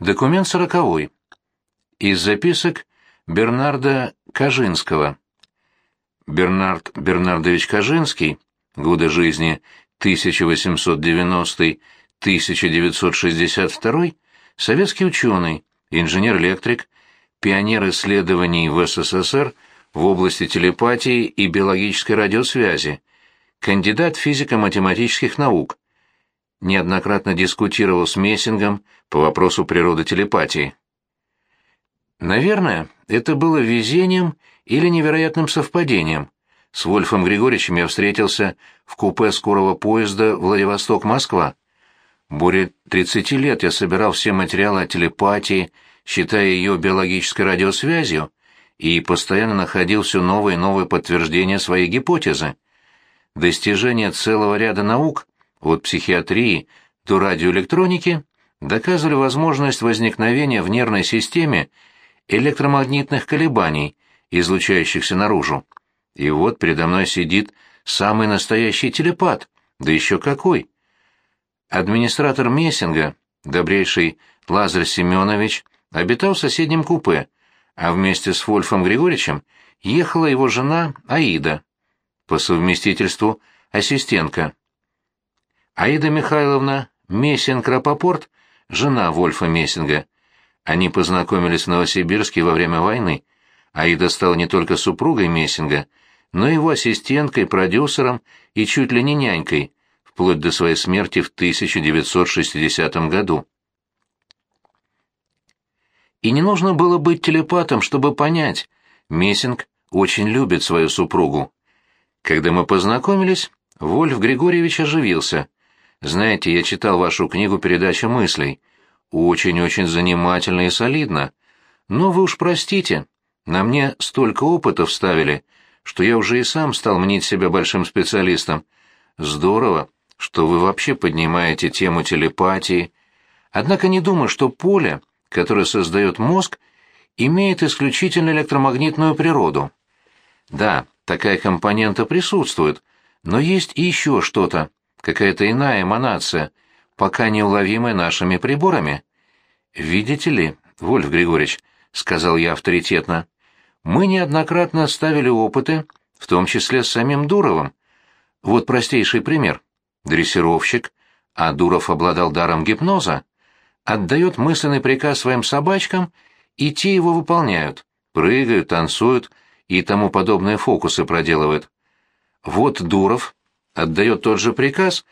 Документ сороковой. Из записок Бернарда Кожинского. Бернард Бернардович Кожинский, годы жизни 1890-1962, советский ученый, инженер-электрик, пионер исследований в СССР в области телепатии и биологической радиосвязи, кандидат физико-математических наук, неоднократно дискутировал с Мессингом по вопросу природы телепатии. Наверное, это было везением или невероятным совпадением. С Вольфом Григорьевичем я встретился в купе скорого поезда Владивосток-Москва. Более 30 лет я собирал все материалы о телепатии, считая ее биологической радиосвязью, и постоянно находил все новые и новые подтверждения своей гипотезы. Достижения целого ряда наук, от психиатрии до радиоэлектроники, доказывали возможность возникновения в нервной системе электромагнитных колебаний, излучающихся наружу. И вот передо мной сидит самый настоящий телепат, да еще какой. Администратор Мессинга, добрейший Лазарь Семенович, обитал в соседнем купе, а вместе с Вольфом Григорьевичем ехала его жена Аида, по совместительству ассистентка. Аида Михайловна Мессинг-Рапопорт, жена Вольфа Мессинга. Они познакомились в Новосибирске во время войны. Аида стала не только супругой Мессинга, но и его ассистенткой, продюсером и чуть ли не нянькой, вплоть до своей смерти в 1960 году. И не нужно было быть телепатом, чтобы понять, Мессинг очень любит свою супругу. Когда мы познакомились, Вольф Григорьевич оживился. «Знаете, я читал вашу книгу «Передача мыслей». Очень-очень занимательно и солидно. Но вы уж простите, на мне столько опыта вставили, что я уже и сам стал мнить себя большим специалистом. Здорово, что вы вообще поднимаете тему телепатии. Однако не думаю, что поле, которое создает мозг, имеет исключительно электромагнитную природу. Да, такая компонента присутствует, но есть и еще что-то, какая-то иная эманация, пока неуловимая нашими приборами. «Видите ли, Вольф Григорьевич», — сказал я авторитетно, — «мы неоднократно ставили опыты, в том числе с самим Дуровым. Вот простейший пример. Дрессировщик, а Дуров обладал даром гипноза, отдает мысленный приказ своим собачкам, и те его выполняют, прыгают, танцуют и тому подобные фокусы проделывают. Вот Дуров отдает тот же приказ,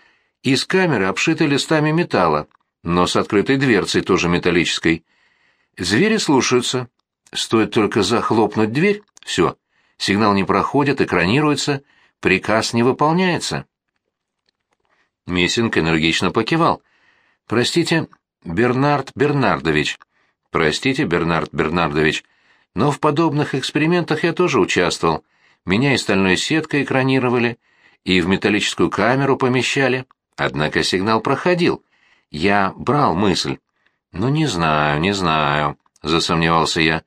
из камеры обшитой листами металла, но с открытой дверцей, тоже металлической. Звери слушаются. Стоит только захлопнуть дверь, все, сигнал не проходит, экранируется, приказ не выполняется. Мессинг энергично покивал. «Простите, Бернард Бернардович. Простите, Бернард Бернардович, но в подобных экспериментах я тоже участвовал. Меня и стальной сеткой экранировали, и в металлическую камеру помещали. Однако сигнал проходил. Я брал мысль. «Ну, не знаю, не знаю», — засомневался я.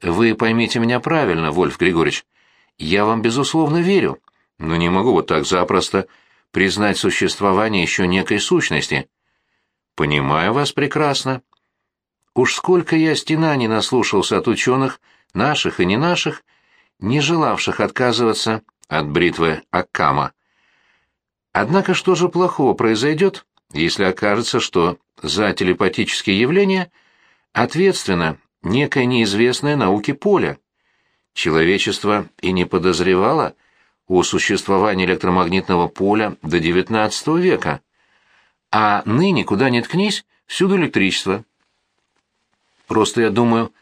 «Вы поймите меня правильно, Вольф Григорьевич. Я вам, безусловно, верю, но не могу вот так запросто признать существование еще некой сущности». «Понимаю вас прекрасно. Уж сколько я стена не наслушался от ученых, наших и не наших, не желавших отказываться от бритвы Аккама. Однако что же плохого произойдет, если окажется, что за телепатические явления ответственно некое неизвестное науке поле? Человечество и не подозревало о существовании электромагнитного поля до XIX века. А ныне, куда ни ткнись, всюду электричество. Просто, я думаю,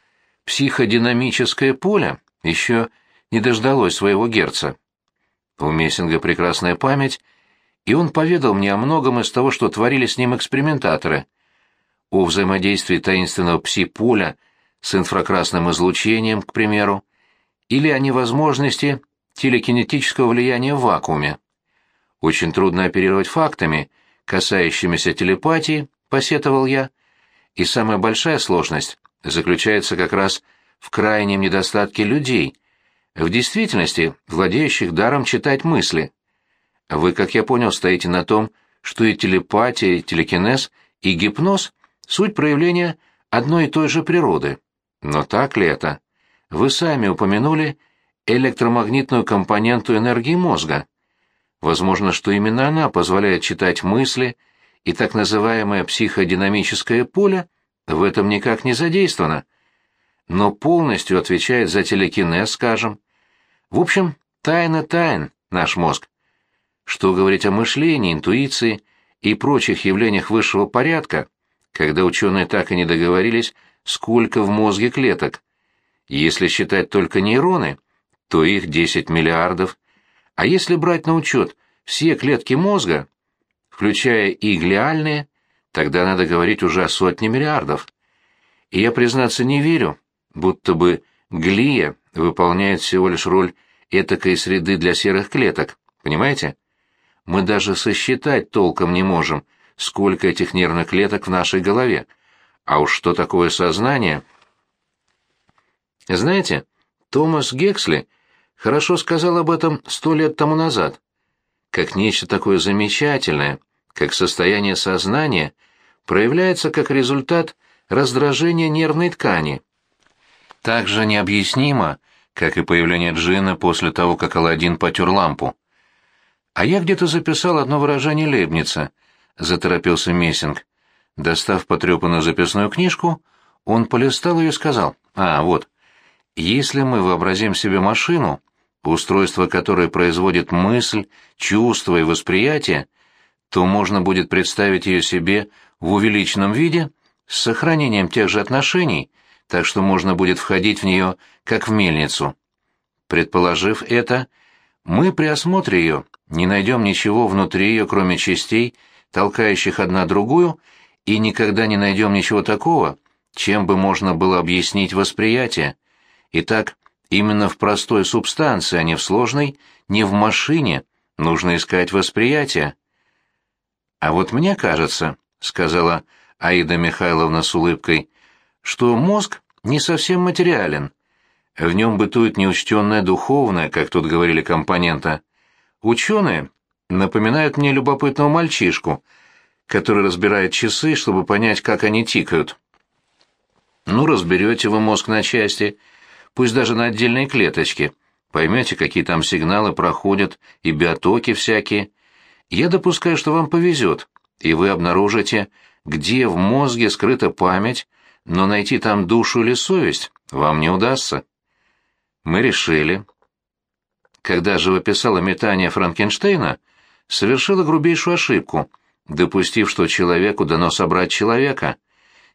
психодинамическое поле еще не дождалось своего герца. У Мессинга прекрасная память, и он поведал мне о многом из того, что творили с ним экспериментаторы. О взаимодействии таинственного пси-поля с инфракрасным излучением, к примеру, или о невозможности телекинетического влияния в вакууме. Очень трудно оперировать фактами, касающимися телепатии, посетовал я, и самая большая сложность заключается как раз в крайнем недостатке людей, в действительности владеющих даром читать мысли. Вы, как я понял, стоите на том, что и телепатия, и телекинез, и гипноз — суть проявления одной и той же природы. Но так ли это? Вы сами упомянули электромагнитную компоненту энергии мозга. Возможно, что именно она позволяет читать мысли, и так называемое психодинамическое поле в этом никак не задействовано, но полностью отвечает за телекинез, скажем. В общем, тайна тайн наш мозг. Что говорить о мышлении, интуиции и прочих явлениях высшего порядка, когда ученые так и не договорились, сколько в мозге клеток. Если считать только нейроны, то их 10 миллиардов, а если брать на учет все клетки мозга, включая и глиальные, тогда надо говорить уже о сотне миллиардов. И я, признаться, не верю, будто бы глия выполняет всего лишь роль этакой среды для серых клеток, понимаете? Мы даже сосчитать толком не можем, сколько этих нервных клеток в нашей голове. А уж что такое сознание? Знаете, Томас Гексли хорошо сказал об этом сто лет тому назад. Как нечто такое замечательное, как состояние сознания, проявляется как результат раздражения нервной ткани. Так же необъяснимо, как и появление джина после того, как Аладдин потер лампу. «А я где-то записал одно выражение Лейбница», — заторопился Мессинг. Достав потрепанную записную книжку, он полистал ее и сказал, «А, вот, если мы вообразим себе машину, устройство которой производит мысль, чувство и восприятие, то можно будет представить ее себе в увеличенном виде с сохранением тех же отношений, так что можно будет входить в нее как в мельницу. Предположив это, мы при осмотре ее не найдем ничего внутри ее, кроме частей, толкающих одна другую, и никогда не найдем ничего такого, чем бы можно было объяснить восприятие. Итак, именно в простой субстанции, а не в сложной, не в машине, нужно искать восприятие. «А вот мне кажется», — сказала Аида Михайловна с улыбкой, — «что мозг не совсем материален. В нем бытует неучтенное духовное, как тут говорили компонента. Ученые напоминают мне любопытного мальчишку, который разбирает часы, чтобы понять, как они тикают. Ну, разберете вы мозг на части, пусть даже на отдельные клеточки, поймете, какие там сигналы проходят и биотоки всякие. Я допускаю, что вам повезет, и вы обнаружите, где в мозге скрыта память, но найти там душу или совесть вам не удастся. Мы решили, когда живописала метание Франкенштейна, совершила грубейшую ошибку, допустив, что человеку дано собрать человека.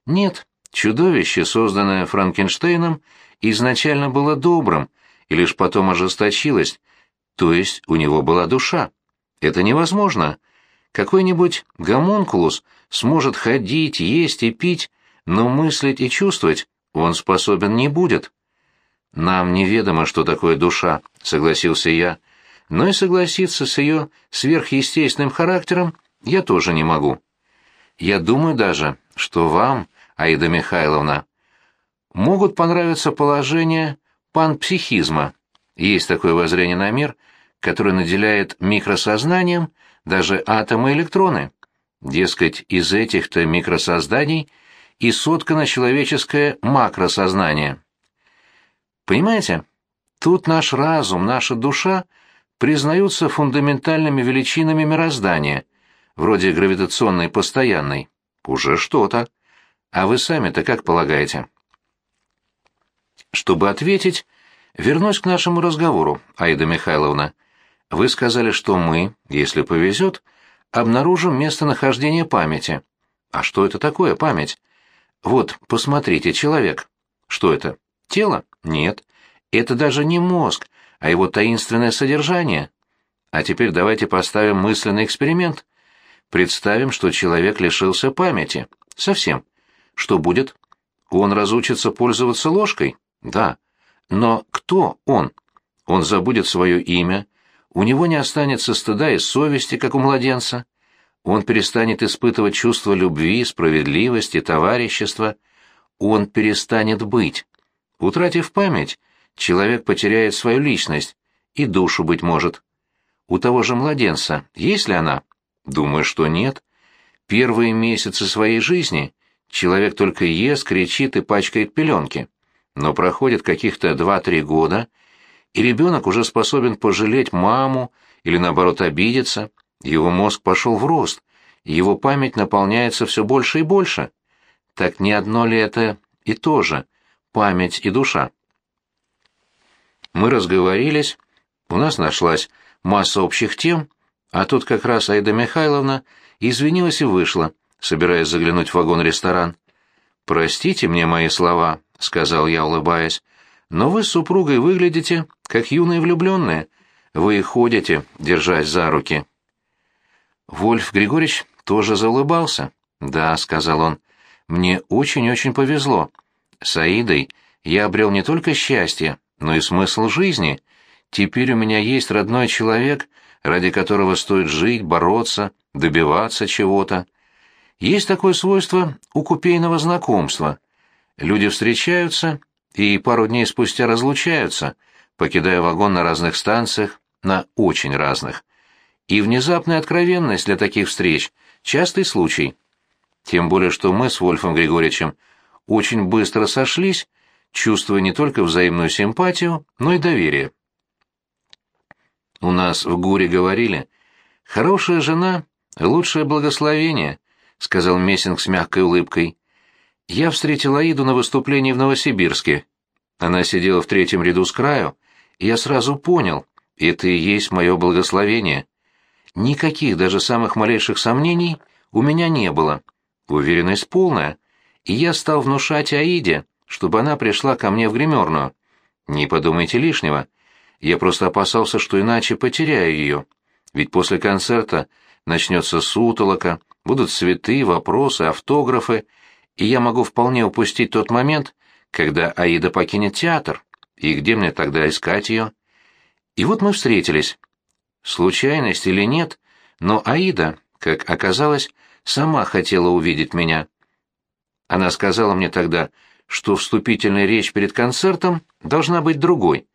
Нет, чудовище, созданное Франкенштейном, изначально было добрым, и лишь потом ожесточилось, то есть у него была душа. Это невозможно. Какой-нибудь гомункулус сможет ходить, есть и пить, но мыслить и чувствовать он способен не будет. «Нам неведомо, что такое душа», — согласился я, — «но и согласиться с ее сверхъестественным характером я тоже не могу. Я думаю даже, что вам, Аида Михайловна, могут понравиться положения панпсихизма. Есть такое воззрение на мир, которое наделяет микросознанием даже атомы и электроны. Дескать, из этих-то микросозданий и соткано человеческое макросознание. Понимаете? Тут наш разум, наша душа признаются фундаментальными величинами мироздания, вроде гравитационной постоянной. Уже что-то. А вы сами-то как полагаете? Чтобы ответить, вернусь к нашему разговору, Аида Михайловна. Вы сказали, что мы, если повезет, обнаружим местонахождение памяти. А что это такое память? Вот, посмотрите, человек. Что это? Тело? Нет. Это даже не мозг, а его таинственное содержание. А теперь давайте поставим мысленный эксперимент. Представим, что человек лишился памяти. Совсем. Что будет? Он разучится пользоваться ложкой? Да. Но кто он? Он забудет свое имя, у него не останется стыда и совести, как у младенца. Он перестанет испытывать чувство любви, справедливости, товарищества. Он перестанет быть. Утратив память, человек потеряет свою личность и душу, быть может. У того же младенца есть ли она? Думаю, что нет. Первые месяцы своей жизни человек только ест, кричит и пачкает пеленки. Но проходит каких-то два-три года, и ребенок уже способен пожалеть маму или, наоборот, обидеться. Его мозг пошел в рост, его память наполняется все больше и больше. Так не одно ли это и то же — память и душа? Мы разговорились, у нас нашлась масса общих тем, а тут как раз Аида Михайловна извинилась и вышла, собираясь заглянуть в вагон-ресторан. «Простите мне мои слова», — сказал я, улыбаясь, — «но вы с супругой выглядите, как юные влюбленные. Вы ходите, держась за руки». Вольф Григорьевич тоже заулыбался. «Да», — сказал он, — «мне очень-очень повезло. С Аидой я обрел не только счастье, но и смысл жизни. Теперь у меня есть родной человек, ради которого стоит жить, бороться, добиваться чего-то. Есть такое свойство у купейного знакомства. Люди встречаются и пару дней спустя разлучаются, покидая вагон на разных станциях, на очень разных. И внезапная откровенность для таких встреч – частый случай. Тем более, что мы с Вольфом Григорьевичем очень быстро сошлись, чувствуя не только взаимную симпатию, но и доверие. У нас в Гуре говорили, «Хорошая жена — лучшее благословение», — сказал Мессинг с мягкой улыбкой. Я встретил Аиду на выступлении в Новосибирске. Она сидела в третьем ряду с краю, и я сразу понял, это и есть мое благословение. Никаких даже самых малейших сомнений у меня не было. Уверенность полная, и я стал внушать Аиде, чтобы она пришла ко мне в гримерную. Не подумайте лишнего. Я просто опасался, что иначе потеряю ее. Ведь после концерта начнется сутолока, будут цветы, вопросы, автографы, и я могу вполне упустить тот момент, когда Аида покинет театр. И где мне тогда искать ее? И вот мы встретились. Случайность или нет, но Аида, как оказалось, сама хотела увидеть меня. Она сказала мне тогда, что вступительная речь перед концертом должна быть другой,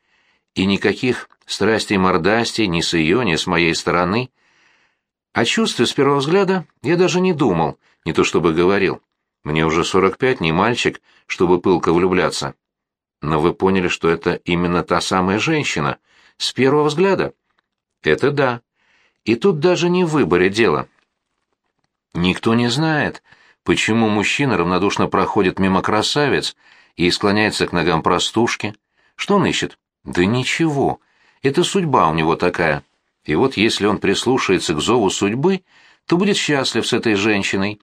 и никаких страстей-мордастей ни с ее, ни с моей стороны. О чувстве с первого взгляда я даже не думал, не то чтобы говорил. Мне уже сорок пять, не мальчик, чтобы пылко влюбляться. Но вы поняли, что это именно та самая женщина, с первого взгляда? Это да. И тут даже не в выборе дело. Никто не знает, Почему мужчина равнодушно проходит мимо красавец и склоняется к ногам простушки? Что он ищет? Да ничего. Это судьба у него такая. И вот если он прислушается к зову судьбы, то будет счастлив с этой женщиной.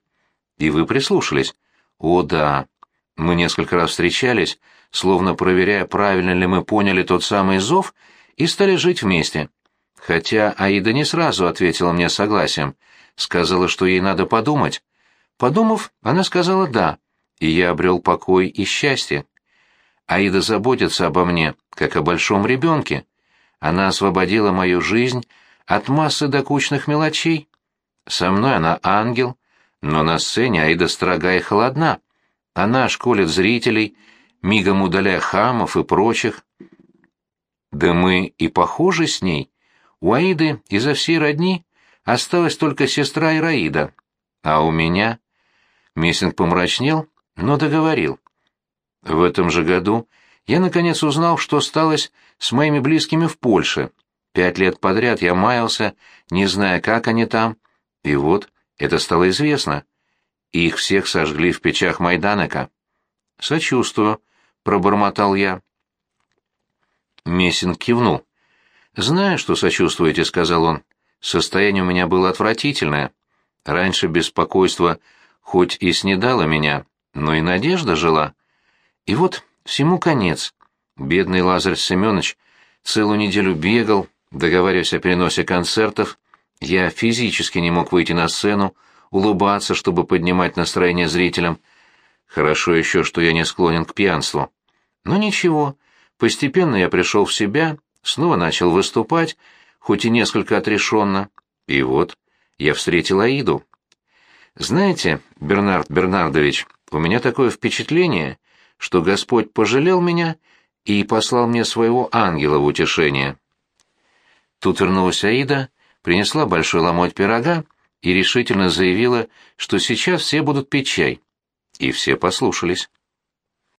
И вы прислушались? О, да. Мы несколько раз встречались, словно проверяя, правильно ли мы поняли тот самый зов, и стали жить вместе. Хотя Аида не сразу ответила мне согласием, сказала, что ей надо подумать. Подумав, она сказала «да», и я обрел покой и счастье. Аида заботится обо мне, как о большом ребенке. Она освободила мою жизнь от массы докучных мелочей. Со мной она ангел, но на сцене Аида строга и холодна. Она школит зрителей, мигом удаляя хамов и прочих. Да мы и похожи с ней. У Аиды изо всей родни осталась только сестра Ираида, а у меня Мессинг помрачнел, но договорил. В этом же году я наконец узнал, что сталось с моими близкими в Польше. Пять лет подряд я маялся, не зная, как они там, и вот это стало известно. Их всех сожгли в печах Майданека. «Сочувствую», — пробормотал я. Мессинг кивнул. «Знаю, что сочувствуете», — сказал он. «Состояние у меня было отвратительное. Раньше беспокойство хоть и снедала меня, но и надежда жила. И вот всему конец. Бедный Лазарь Семенович целую неделю бегал, договариваясь о переносе концертов. Я физически не мог выйти на сцену, улыбаться, чтобы поднимать настроение зрителям. Хорошо еще, что я не склонен к пьянству. Но ничего, постепенно я пришел в себя, снова начал выступать, хоть и несколько отрешенно. И вот я встретил Аиду. Знаете, Бернард Бернардович, у меня такое впечатление, что Господь пожалел меня и послал мне своего ангела в утешение. Тут вернулась Аида, принесла большой ломоть пирога и решительно заявила, что сейчас все будут пить чай. И все послушались.